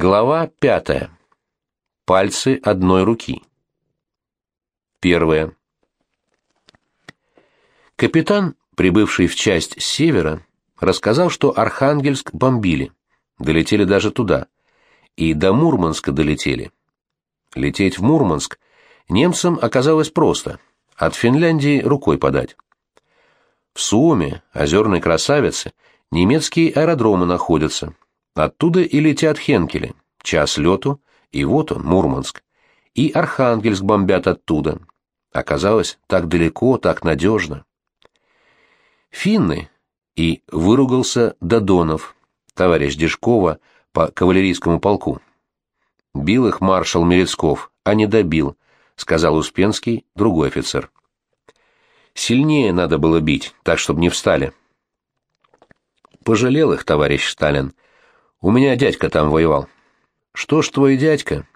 Глава пятая. Пальцы одной руки. Первое. Капитан, прибывший в часть с севера, рассказал, что Архангельск бомбили, долетели даже туда, и до Мурманска долетели. Лететь в Мурманск немцам оказалось просто, от Финляндии рукой подать. В Суоме, озерной красавице, немецкие аэродромы находятся – Оттуда и летят Хенкели. Час лету, и вот он, Мурманск. И Архангельск бомбят оттуда. Оказалось, так далеко, так надежно. Финны. И выругался Додонов, товарищ Дежкова по кавалерийскому полку. Бил их маршал Мерецков, а не добил, сказал Успенский, другой офицер. Сильнее надо было бить, так, чтобы не встали. Пожалел их товарищ Сталин, — у меня дядька там воевал. Что ж твой дядька?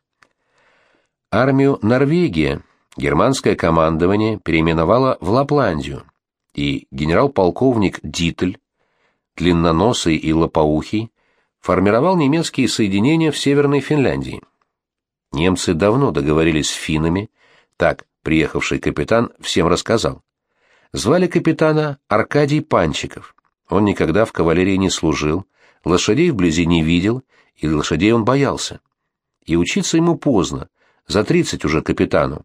Армию Норвегия германское командование переименовало в Лапландию, и генерал-полковник Дитль, длинноносый и лопоухий, формировал немецкие соединения в Северной Финляндии. Немцы давно договорились с финнами, так приехавший капитан всем рассказал. Звали капитана Аркадий Панчиков. Он никогда в кавалерии не служил, лошадей вблизи не видел, и лошадей он боялся. И учиться ему поздно, за тридцать уже капитану.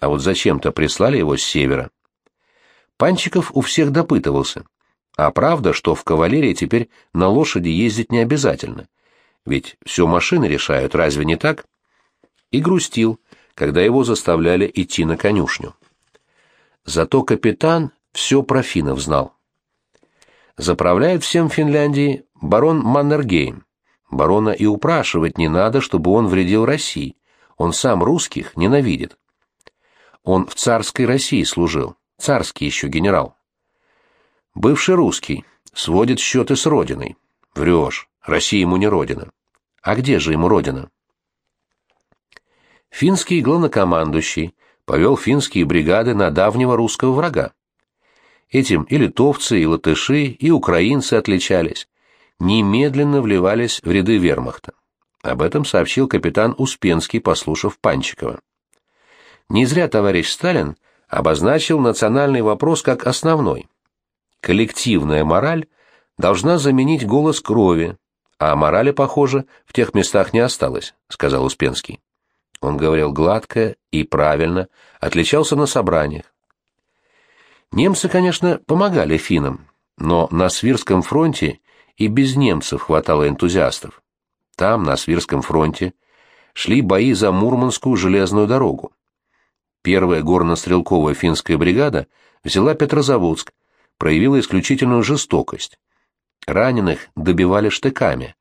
А вот зачем-то прислали его с севера. Панчиков у всех допытывался. А правда, что в кавалерии теперь на лошади ездить не обязательно. Ведь все машины решают, разве не так? И грустил, когда его заставляли идти на конюшню. Зато капитан все про финнов знал. Заправляет всем Финляндии барон Маннергейм. Барона и упрашивать не надо, чтобы он вредил России. Он сам русских ненавидит. Он в царской России служил, царский еще генерал. Бывший русский, сводит счеты с родиной. Врешь, Россия ему не родина. А где же ему родина? Финский главнокомандующий повел финские бригады на давнего русского врага. Этим и литовцы, и латыши, и украинцы отличались немедленно вливались в ряды вермахта. Об этом сообщил капитан Успенский, послушав Панчикова. Не зря товарищ Сталин обозначил национальный вопрос как основной. Коллективная мораль должна заменить голос крови, а морали, похоже, в тех местах не осталось, сказал Успенский. Он говорил гладко и правильно, отличался на собраниях. Немцы, конечно, помогали финнам, но на Свирском фронте и без немцев хватало энтузиастов. Там, на Свирском фронте, шли бои за Мурманскую железную дорогу. Первая горно-стрелковая финская бригада взяла Петрозаводск, проявила исключительную жестокость. Раненых добивали штыками.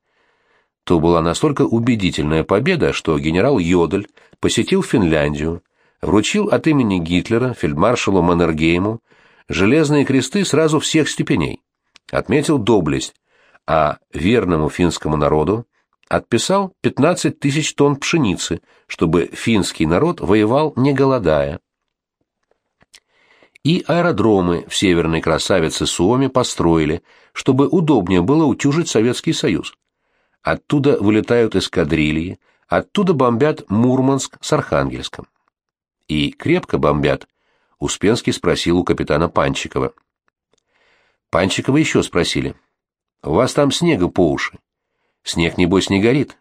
То была настолько убедительная победа, что генерал Йодель посетил Финляндию, вручил от имени Гитлера фельдмаршалу Маннергейму железные кресты сразу всех степеней, отметил доблесть, а верному финскому народу отписал 15 тысяч тонн пшеницы, чтобы финский народ воевал не голодая. И аэродромы в северной красавице Суоме построили, чтобы удобнее было утюжить Советский Союз. Оттуда вылетают эскадрильи, оттуда бомбят Мурманск с Архангельском. И крепко бомбят, Успенский спросил у капитана Панчикова. Панчикова еще спросили – у вас там снега по уши. Снег, небось, не горит.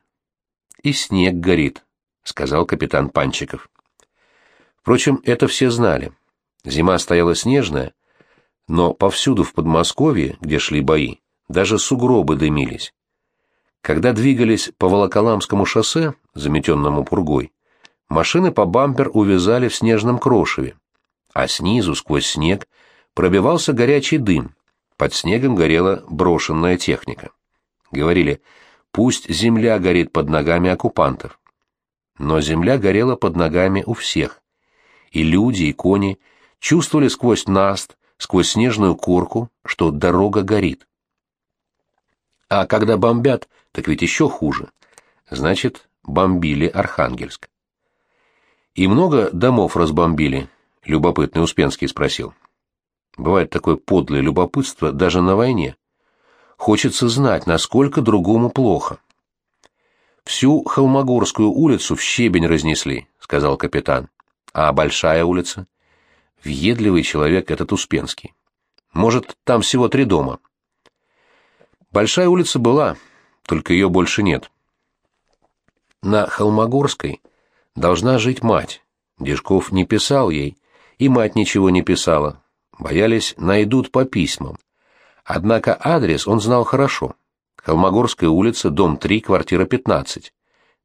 И снег горит, сказал капитан Панчиков. Впрочем, это все знали. Зима стояла снежная, но повсюду в Подмосковье, где шли бои, даже сугробы дымились. Когда двигались по Волоколамскому шоссе, заметенному пургой, машины по бампер увязали в снежном крошеве, а снизу, сквозь снег, пробивался горячий дым, под снегом горела брошенная техника. Говорили, пусть земля горит под ногами оккупантов. Но земля горела под ногами у всех. И люди, и кони чувствовали сквозь наст, сквозь снежную корку, что дорога горит. А когда бомбят, так ведь еще хуже. Значит, бомбили Архангельск. И много домов разбомбили, любопытный Успенский спросил. Бывает такое подлое любопытство даже на войне. Хочется знать, насколько другому плохо. Всю Холмогорскую улицу в щебень разнесли, сказал капитан. А большая улица? Въедливый человек этот Успенский. Может, там всего три дома. Большая улица была, только ее больше нет. На Холмогорской должна жить мать. Дежков не писал ей, и мать ничего не писала. Боялись, найдут по письмам. Однако адрес он знал хорошо. Холмогорская улица, дом 3, квартира 15.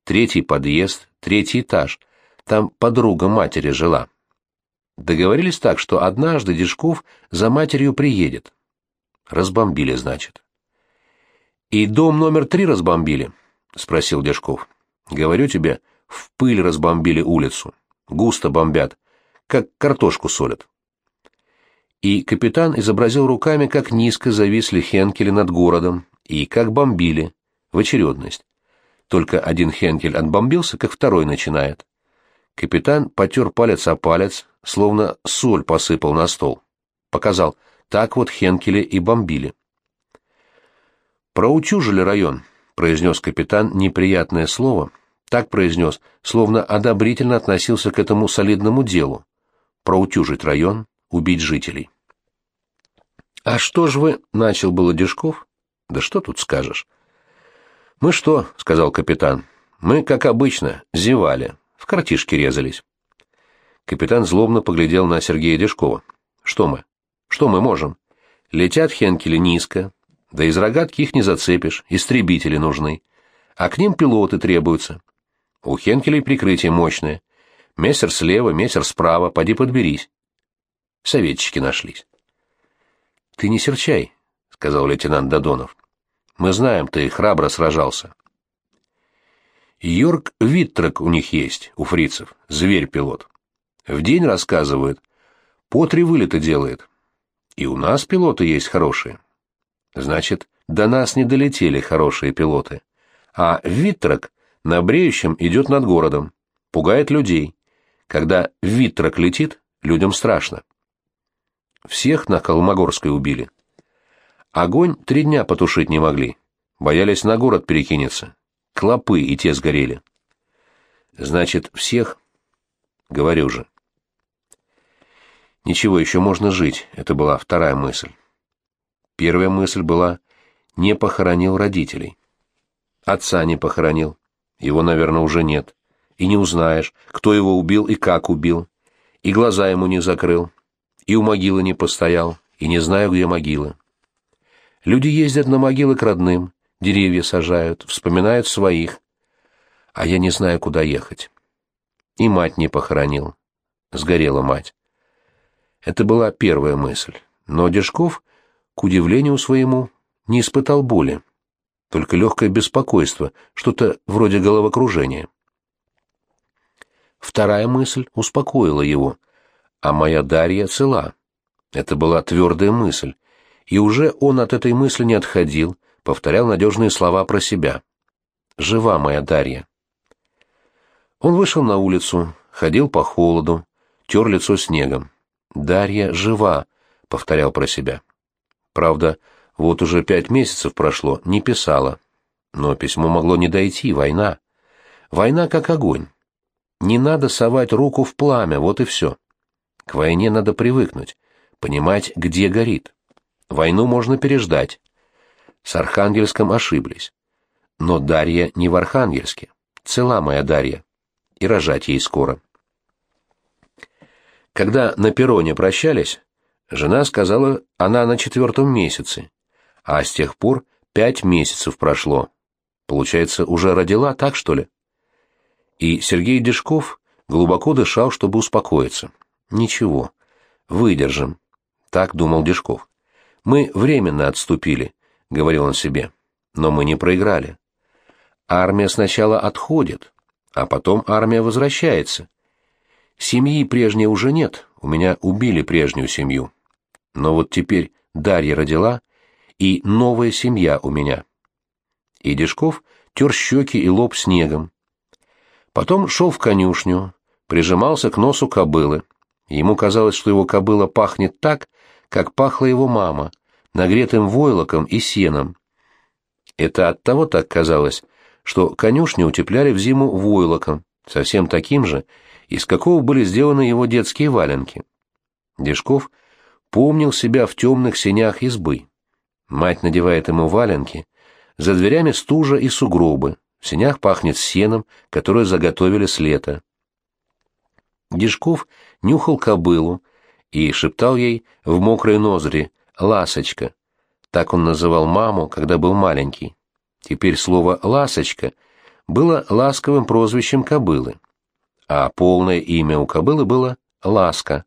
Третий подъезд, третий этаж. Там подруга матери жила. Договорились так, что однажды Дежков за матерью приедет. Разбомбили, значит. «И дом номер три разбомбили?» — спросил Дежков. «Говорю тебе, в пыль разбомбили улицу. Густо бомбят, как картошку солят». И капитан изобразил руками, как низко зависли хенкели над городом, и как бомбили, в очередность. Только один хенкель отбомбился, как второй начинает. Капитан потер палец о палец, словно соль посыпал на стол. Показал, так вот хенкели и бомбили. «Проутюжили район», — произнес капитан неприятное слово. Так произнес, словно одобрительно относился к этому солидному делу. Проутюжить район, убить жителей. «А что ж вы?» — начал было Дежков. «Да что тут скажешь?» «Мы что?» — сказал капитан. «Мы, как обычно, зевали, в картишки резались». Капитан злобно поглядел на Сергея Дежкова. «Что мы? Что мы можем? Летят хенкели низко, да из рогатки их не зацепишь, истребители нужны. А к ним пилоты требуются. У Хенкелей прикрытие мощное. Мессер слева, мессер справа, поди подберись. Советчики нашлись. — Ты не серчай, — сказал лейтенант Додонов. — Мы знаем, ты храбро сражался. Йорк Виттрак у них есть, у фрицев, зверь-пилот. В день рассказывают, по три вылета делает. И у нас пилоты есть хорошие. Значит, до нас не долетели хорошие пилоты. А Виттрак на бреющем идет над городом, пугает людей. Когда Виттрак летит, людям страшно. Всех на Колмогорской убили. Огонь три дня потушить не могли. Боялись на город перекинется. Клопы и те сгорели. Значит, всех? Говорю же. Ничего, еще можно жить, это была вторая мысль. Первая мысль была «не похоронил родителей». Отца не похоронил. Его, наверное, уже нет. И не узнаешь, кто его убил и как убил. И глаза ему не закрыл. И у могилы не постоял. И не знаю, где могила. Люди ездят на могилы к родным, деревья сажают, вспоминают своих. А я не знаю, куда ехать. И мать не похоронил. Сгорела мать. Это была первая мысль. Но Дежков к удивлению своему, не испытал боли, только легкое беспокойство, что-то вроде головокружения. Вторая мысль успокоила его, а моя Дарья цела. Это была твердая мысль, и уже он от этой мысли не отходил, повторял надежные слова про себя. «Жива моя Дарья». Он вышел на улицу, ходил по холоду, тер лицо снегом. «Дарья жива», — повторял про себя. Правда, вот уже пять месяцев прошло, не писала. Но письмо могло не дойти, война. Война как огонь. Не надо совать руку в пламя, вот и все. К войне надо привыкнуть, понимать, где горит. Войну можно переждать. С Архангельском ошиблись. Но Дарья не в Архангельске. Цела моя Дарья. И рожать ей скоро. Когда на перроне прощались, Жена сказала, она на четвертом месяце, а с тех пор пять месяцев прошло. Получается, уже родила, так что ли? И Сергей Дежков глубоко дышал, чтобы успокоиться. Ничего, выдержим. Так думал Дежков. Мы временно отступили, говорил он себе, но мы не проиграли. Армия сначала отходит, а потом армия возвращается. Семьи прежней уже нет, у меня убили прежнюю семью. Но вот теперь Дарья родила, и новая семья у меня. И Дежков тер щеки и лоб снегом. Потом шел в конюшню, прижимался к носу кобылы. Ему казалось, что его кобыла пахнет так, как пахла его мама, нагретым войлоком и сеном. Это от того так казалось, что конюшни утепляли в зиму войлоком, совсем таким же, из какого были сделаны его детские валенки. Дежков помнил себя в темных сенях избы. Мать надевает ему валенки, за дверями стужа и сугробы, в сенях пахнет сеном, которое заготовили с лета. Дежков нюхал кобылу и шептал ей в мокрые ноздри «ласочка». Так он называл маму, когда был маленький. Теперь слово «ласочка» было ласковым прозвищем кобылы, а полное имя у кобылы было «Ласка».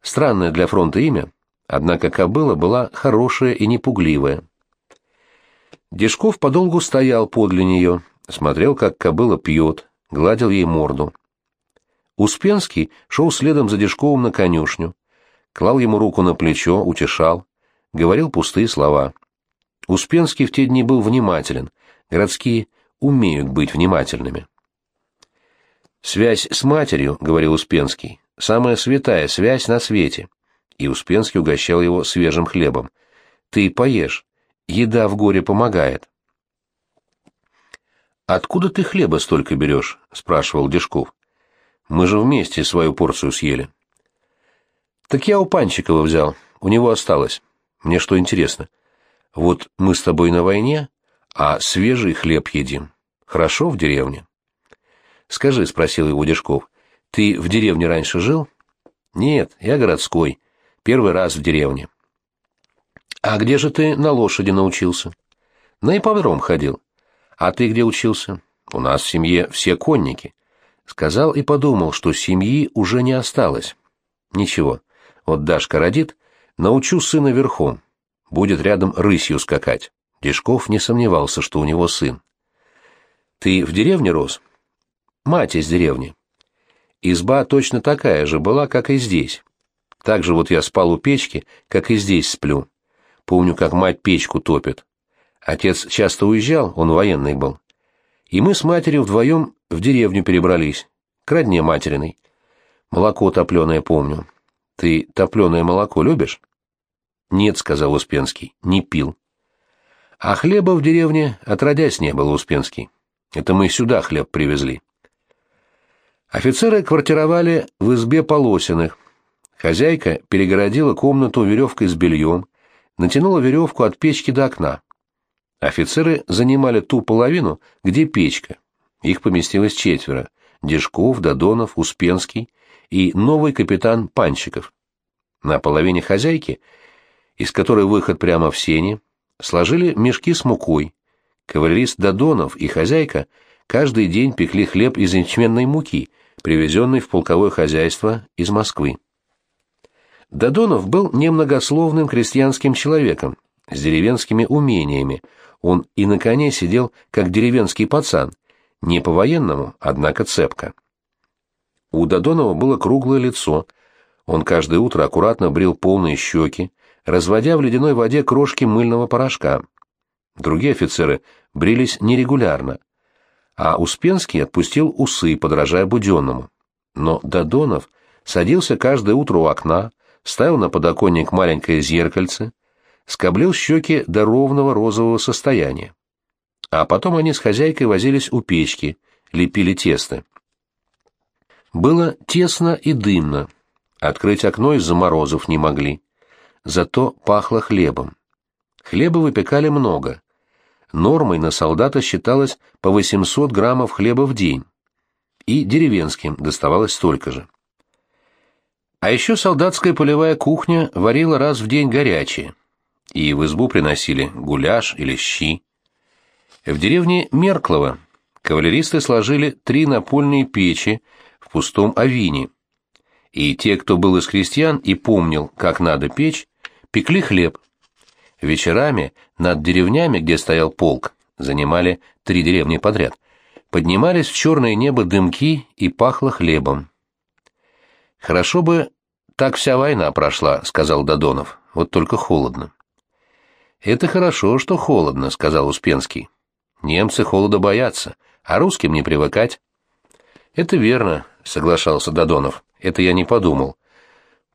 Странное для фронта имя, однако кобыла была хорошая и непугливая. Дежков подолгу стоял подле нее, смотрел, как кобыла пьет, гладил ей морду. Успенский шел следом за Дежковым на конюшню, клал ему руку на плечо, утешал, говорил пустые слова. Успенский в те дни был внимателен, городские умеют быть внимательными. «Связь с матерью», — говорил Успенский, — «самая святая связь на свете». И Успенский угощал его свежим хлебом. «Ты поешь, еда в горе помогает». «Откуда ты хлеба столько берешь?» — спрашивал Дежков. «Мы же вместе свою порцию съели». «Так я у Панчикова взял, у него осталось. Мне что интересно, вот мы с тобой на войне, а свежий хлеб едим. Хорошо в деревне?» «Скажи», — спросил его Дежков, — «ты в деревне раньше жил?» «Нет, я городской. Первый раз в деревне». «А где же ты на лошади научился?» «На ипподром ходил». «А ты где учился?» «У нас в семье все конники». Сказал и подумал, что семьи уже не осталось. «Ничего, вот Дашка родит, научу сына верхом. Будет рядом рысью скакать». Дежков не сомневался, что у него сын. «Ты в деревне рос?» «Мать из деревни». Изба точно такая же была, как и здесь. Так же вот я спал у печки, как и здесь сплю. Помню, как мать печку топит. Отец часто уезжал, он военный был. И мы с матерью вдвоем в деревню перебрались, к родне материной. Молоко топленое помню. Ты топленое молоко любишь? Нет, сказал Успенский, не пил. А хлеба в деревне отродясь не было, Успенский. Это мы сюда хлеб привезли. Офицеры квартировали в избе Полосиных. Хозяйка перегородила комнату веревкой с бельем, натянула веревку от печки до окна. Офицеры занимали ту половину, где печка. Их поместилось четверо — Дежков, Додонов, Успенский и новый капитан Панчиков. На половине хозяйки, из которой выход прямо в сене, сложили мешки с мукой. Кавалерист Додонов и хозяйка каждый день пекли хлеб из ячменной муки — привезенный в полковое хозяйство из Москвы. Додонов был немногословным крестьянским человеком, с деревенскими умениями. Он и на коне сидел, как деревенский пацан, не по-военному, однако цепко. У Додонова было круглое лицо. Он каждое утро аккуратно брил полные щеки, разводя в ледяной воде крошки мыльного порошка. Другие офицеры брились нерегулярно – а Успенский отпустил усы, подражая Буденному. Но Додонов садился каждое утро у окна, ставил на подоконник маленькое зеркальце, скоблил щеки до ровного розового состояния. А потом они с хозяйкой возились у печки, лепили тесто. Было тесно и дымно. Открыть окно из-за морозов не могли. Зато пахло хлебом. Хлеба выпекали много. Нормой на солдата считалось по 800 граммов хлеба в день, и деревенским доставалось столько же. А еще солдатская полевая кухня варила раз в день горячее, и в избу приносили гуляш или щи. В деревне Мерклово кавалеристы сложили три напольные печи в пустом авине, и те, кто был из крестьян и помнил, как надо печь, пекли хлеб – Вечерами над деревнями, где стоял полк, занимали три деревни подряд, поднимались в черное небо дымки и пахло хлебом. «Хорошо бы так вся война прошла», — сказал Додонов, — «вот только холодно». «Это хорошо, что холодно», — сказал Успенский. «Немцы холода боятся, а русским не привыкать». «Это верно», — соглашался Додонов. «Это я не подумал.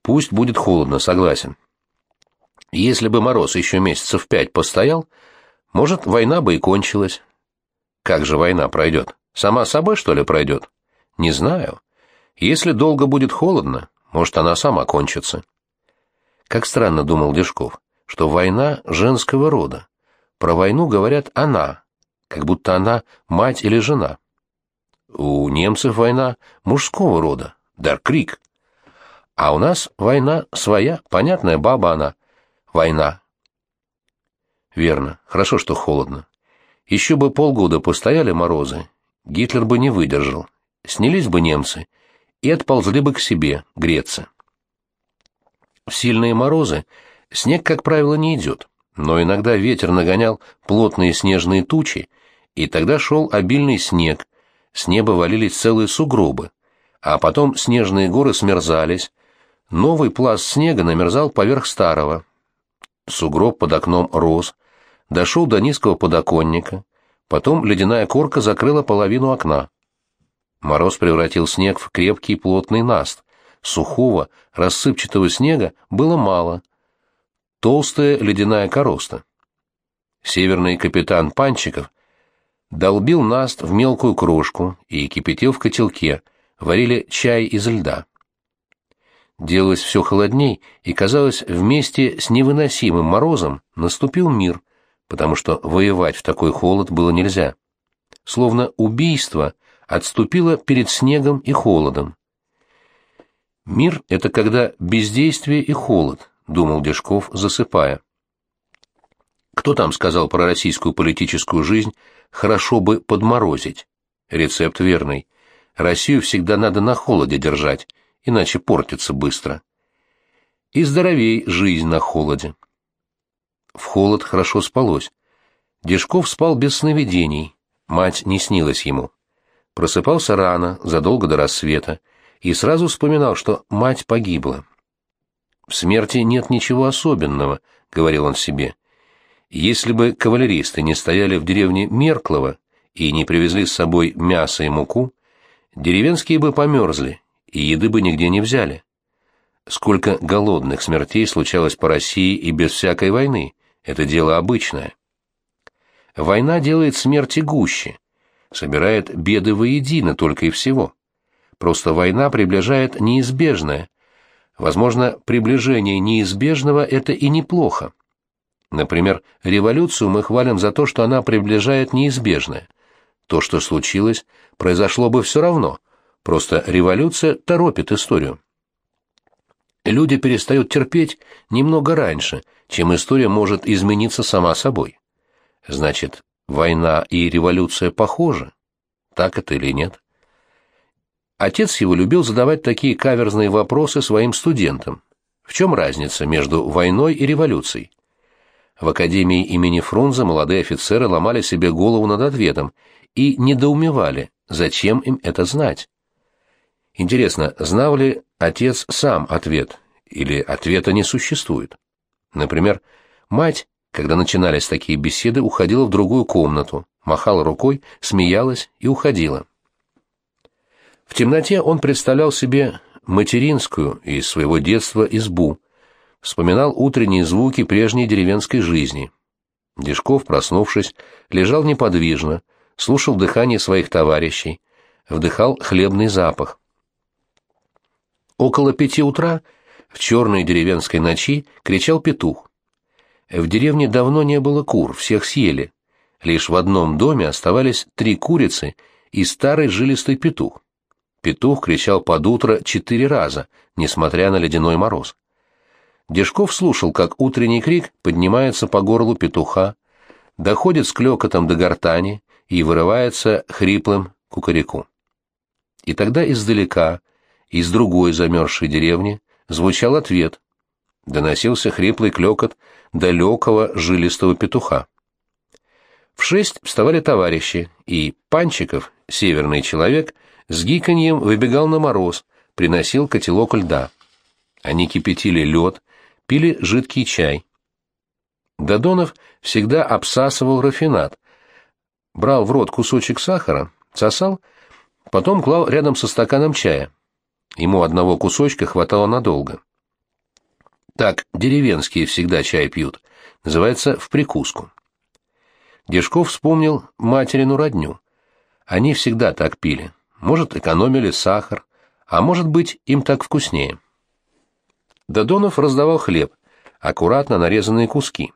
Пусть будет холодно, согласен. Если бы мороз еще месяцев пять постоял, может, война бы и кончилась. Как же война пройдет? Сама собой, что ли, пройдет? Не знаю. Если долго будет холодно, может, она сама кончится. Как странно думал Дежков, что война женского рода. Про войну говорят «она», как будто она мать или жена. У немцев война мужского рода, дар крик. А у нас война своя, понятная баба она. Война. Верно, хорошо, что холодно. Еще бы полгода постояли морозы, Гитлер бы не выдержал. Снялись бы немцы и отползли бы к себе греться. Сильные морозы снег, как правило, не идет, но иногда ветер нагонял плотные снежные тучи, и тогда шел обильный снег, с неба валились целые сугробы, а потом снежные горы смерзались, новый пласт снега намерзал поверх старого. Сугроб под окном рос, дошел до низкого подоконника, потом ледяная корка закрыла половину окна. Мороз превратил снег в крепкий плотный наст, сухого, рассыпчатого снега было мало. Толстая ледяная короста. Северный капитан Панчиков долбил наст в мелкую крошку и кипятил в котелке, варили чай из льда. Делалось все холодней, и, казалось, вместе с невыносимым морозом наступил мир, потому что воевать в такой холод было нельзя. Словно убийство отступило перед снегом и холодом. Мир — это когда бездействие и холод, думал Дежков, засыпая. Кто там сказал про российскую политическую жизнь «хорошо бы подморозить»? Рецепт верный. Россию всегда надо на холоде держать, иначе портится быстро. И здоровей жизнь на холоде. В холод хорошо спалось. Дежков спал без сновидений, мать не снилась ему. Просыпался рано, задолго до рассвета, и сразу вспоминал, что мать погибла. «В смерти нет ничего особенного», — говорил он себе. «Если бы кавалеристы не стояли в деревне Мерклова и не привезли с собой мясо и муку, деревенские бы померзли и еды бы нигде не взяли. Сколько голодных смертей случалось по России и без всякой войны, это дело обычное. Война делает смерти гуще, собирает беды воедино только и всего. Просто война приближает неизбежное. Возможно, приближение неизбежного – это и неплохо. Например, революцию мы хвалим за то, что она приближает неизбежное. То, что случилось, произошло бы все равно, просто революция торопит историю. Люди перестают терпеть немного раньше, чем история может измениться сама собой. Значит, война и революция похожи? Так это или нет? Отец его любил задавать такие каверзные вопросы своим студентам. В чем разница между войной и революцией? В академии имени Фрунзе молодые офицеры ломали себе голову над ответом и недоумевали, зачем им это знать. Интересно, знал ли отец сам ответ, или ответа не существует? Например, мать, когда начинались такие беседы, уходила в другую комнату, махала рукой, смеялась и уходила. В темноте он представлял себе материнскую из своего детства избу, вспоминал утренние звуки прежней деревенской жизни. Дежков, проснувшись, лежал неподвижно, слушал дыхание своих товарищей, вдыхал хлебный запах. Около пяти утра в черной деревенской ночи кричал петух. В деревне давно не было кур, всех съели. Лишь в одном доме оставались три курицы и старый жилистый петух. Петух кричал под утро четыре раза, несмотря на ледяной мороз. Дежков слушал, как утренний крик поднимается по горлу петуха, доходит с клёкотом до гортани и вырывается хриплым кукареку. И тогда издалека, из другой замерзшей деревни, звучал ответ. Доносился хриплый клёкот далекого жилистого петуха. В шесть вставали товарищи, и Панчиков, северный человек, с гиканьем выбегал на мороз, приносил котелок льда. Они кипятили лед, пили жидкий чай. Додонов всегда обсасывал рафинат, брал в рот кусочек сахара, сосал, потом клал рядом со стаканом чая. Ему одного кусочка хватало надолго. Так деревенские всегда чай пьют, называется в прикуску. Дежков вспомнил материну родню, Они всегда так пили. Может, экономили сахар, а может быть, им так вкуснее. Додонов раздавал хлеб, аккуратно нарезанные куски.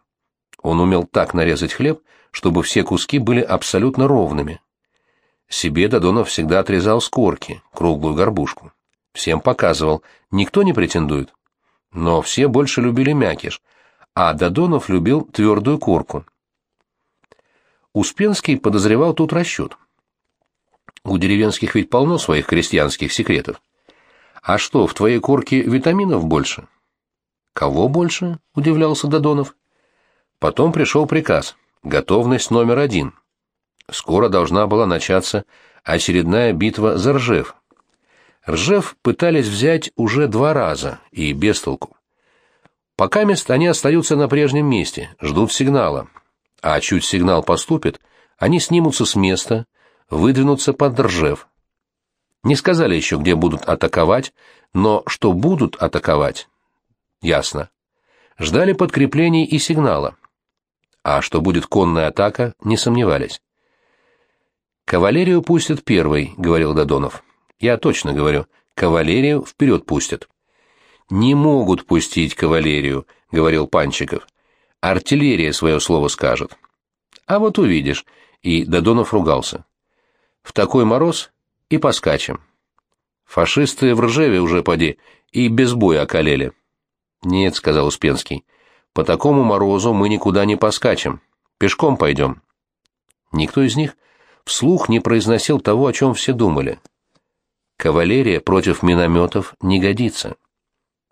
Он умел так нарезать хлеб, чтобы все куски были абсолютно ровными. Себе Додонов всегда отрезал с корки, круглую горбушку. Всем показывал, никто не претендует. Но все больше любили мякиш, а Додонов любил твердую корку. Успенский подозревал тут расчет. У деревенских ведь полно своих крестьянских секретов. А что, в твоей корке витаминов больше? Кого больше? удивлялся Додонов. Потом пришел приказ. Готовность номер один. Скоро должна была начаться очередная битва за Ржев. Ржев пытались взять уже два раза, и без толку. Пока мест они остаются на прежнем месте, ждут сигнала. А чуть сигнал поступит, они снимутся с места, выдвинутся под Ржев. Не сказали еще, где будут атаковать, но что будут атаковать, ясно. Ждали подкреплений и сигнала. А что будет конная атака, не сомневались. «Кавалерию пустят первой», — говорил Додонов. «Я точно говорю, кавалерию вперед пустят». «Не могут пустить кавалерию», — говорил Панчиков. «Артиллерия свое слово скажет». «А вот увидишь», — и Додонов ругался. «В такой мороз и поскачем». «Фашисты в Ржеве уже, поди, и без боя околели». «Нет», — сказал Успенский, — «по такому морозу мы никуда не поскачем. Пешком пойдем». Никто из них вслух не произносил того, о чем все думали. Кавалерия против минометов не годится.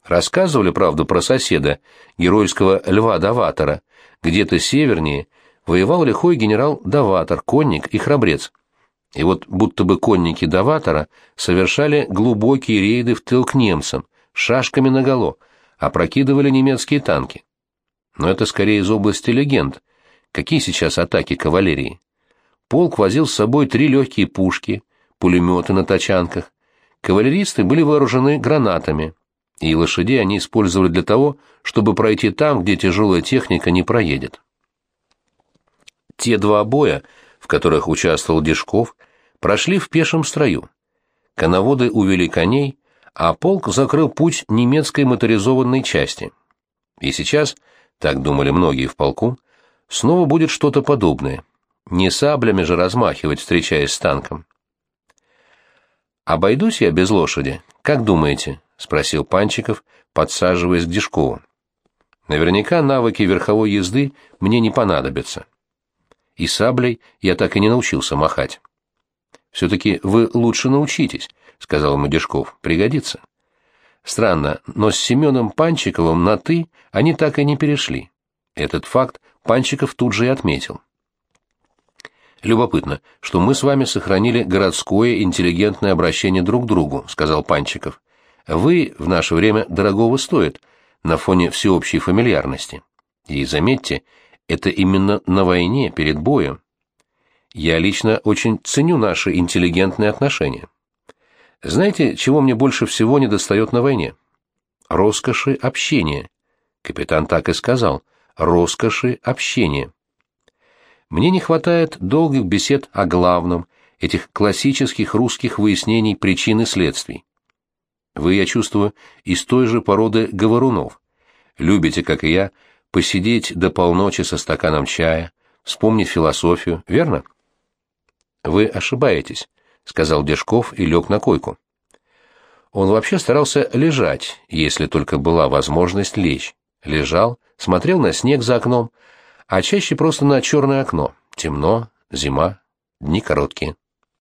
Рассказывали, правда, про соседа, геройского Льва Даватора. Где-то севернее воевал лихой генерал Даватор, конник и храбрец. И вот будто бы конники Даватора совершали глубокие рейды в тыл к немцам, шашками наголо, опрокидывали немецкие танки. Но это скорее из области легенд. Какие сейчас атаки кавалерии? Полк возил с собой три легкие пушки, пулеметы на тачанках. Кавалеристы были вооружены гранатами, и лошадей они использовали для того, чтобы пройти там, где тяжелая техника не проедет. Те два боя, которых участвовал Дежков, прошли в пешем строю. Коноводы увели коней, а полк закрыл путь немецкой моторизованной части. И сейчас, так думали многие в полку, снова будет что-то подобное. Не саблями же размахивать, встречаясь с танком. «Обойдусь я без лошади, как думаете?» — спросил Панчиков, подсаживаясь к Дежкову. «Наверняка навыки верховой езды мне не понадобятся. И саблей я так и не научился махать». «Все-таки вы лучше научитесь», — сказал ему Дежков, — «пригодится». Странно, но с Семеном Панчиковым на «ты» они так и не перешли. Этот факт Панчиков тут же и отметил. Любопытно, что мы с вами сохранили городское интеллигентное обращение друг к другу, сказал Панчиков. Вы в наше время дорогого стоит на фоне всеобщей фамильярности. И заметьте, это именно на войне, перед боем. Я лично очень ценю наши интеллигентные отношения. Знаете, чего мне больше всего недостает на войне? Роскоши общения. Капитан так и сказал. Роскоши общения. Мне не хватает долгих бесед о главном, этих классических русских выяснений причин и следствий. Вы, я чувствую, из той же породы говорунов. Любите, как и я, посидеть до полночи со стаканом чая, вспомнить философию, верно? Вы ошибаетесь, сказал Дежков и лег на койку. Он вообще старался лежать, если только была возможность лечь. Лежал, смотрел на снег за окном, а чаще просто на черное окно. Темно, зима, дни короткие.